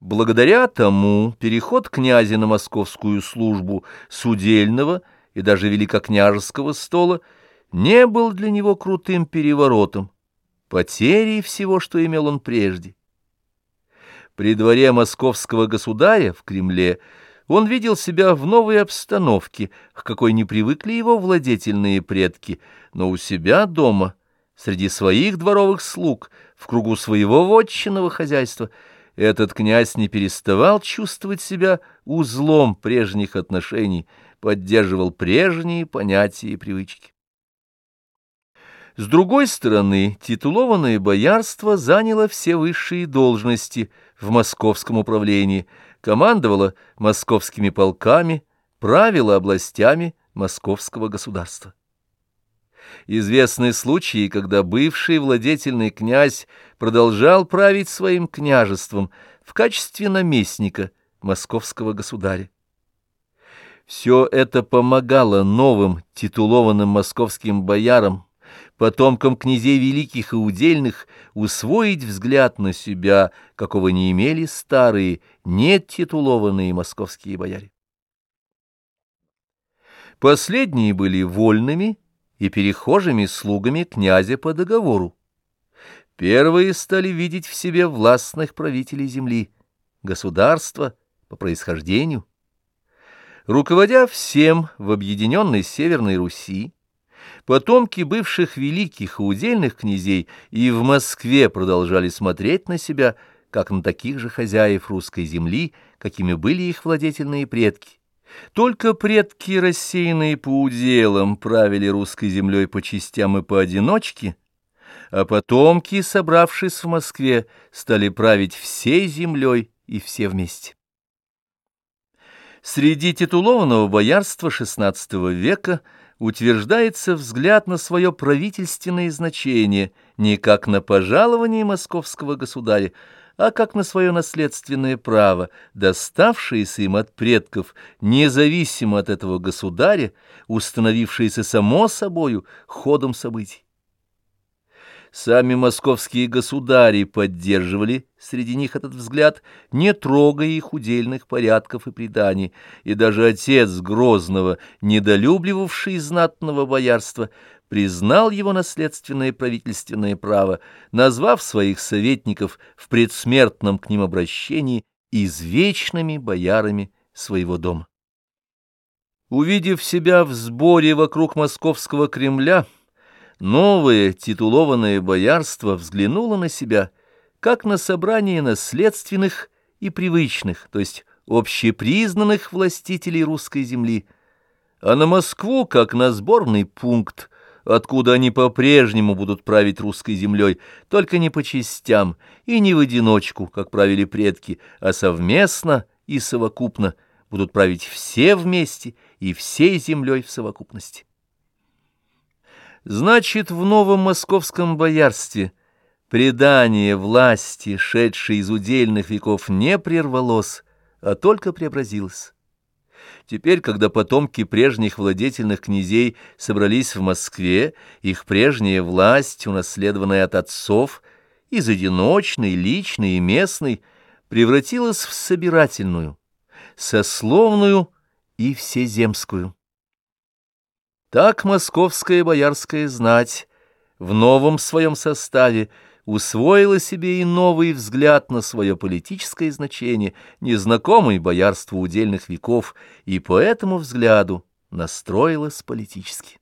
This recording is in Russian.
Благодаря тому переход князя на московскую службу с удельного и даже великокняжеского стола не был для него крутым переворотом, потерей всего, что имел он прежде. При дворе московского государя в Кремле он видел себя в новой обстановке, к какой не привыкли его владетельные предки, но у себя дома, среди своих дворовых слуг, в кругу своего вотчинного хозяйства — этот князь не переставал чувствовать себя узлом прежних отношений, поддерживал прежние понятия и привычки. С другой стороны, титулованное боярство заняло все высшие должности в московском управлении, командовало московскими полками, правило областями московского государства. Известны случаи, когда бывший владетельный князь продолжал править своим княжеством в качестве наместника московского государя. Все это помогало новым титулованным московским боярам, потомкам князей великих и удельных, усвоить взгляд на себя, какого не имели старые, нетитулованные московские бояре. Последние были вольными, и перехожими слугами князя по договору. Первые стали видеть в себе властных правителей земли, государства по происхождению. Руководя всем в объединенной Северной Руси, потомки бывших великих и удельных князей и в Москве продолжали смотреть на себя, как на таких же хозяев русской земли, какими были их владетельные предки. Только предки, рассеянные по уделам, правили русской землей по частям и поодиночке, а потомки, собравшись в Москве, стали править всей землей и все вместе. Среди титулованного боярства XVI века утверждается взгляд на свое правительственное значение не как на пожалование московского государя, а как на свое наследственное право, доставшееся им от предков, независимо от этого государя, установившееся само собою ходом событий. Сами московские государи поддерживали среди них этот взгляд, не трогая их удельных порядков и преданий, и даже отец Грозного, недолюбливавший знатного боярства, признал его наследственное правительственное право, назвав своих советников в предсмертном к ним обращении извечными боярами своего дома. Увидев себя в сборе вокруг московского Кремля, новое титулованное боярство взглянуло на себя как на собрание наследственных и привычных, то есть общепризнанных властителей русской земли, а на Москву как на сборный пункт, откуда они по-прежнему будут править русской землей, только не по частям и не в одиночку, как правили предки, а совместно и совокупно будут править все вместе и всей землей в совокупности. Значит, в новом московском боярстве предание власти, шедшей из удельных веков, не прервалось, а только преобразилось. Теперь, когда потомки прежних владетельных князей собрались в Москве, их прежняя власть, унаследованная от отцов, из одиночной, личной и местной, превратилась в собирательную, сословную и всеземскую. Так московская боярская знать в новом своем составе усвоила себе и новый взгляд на свое политическое значение, незнакомый боярству удельных веков, и по этому взгляду настроилась политически.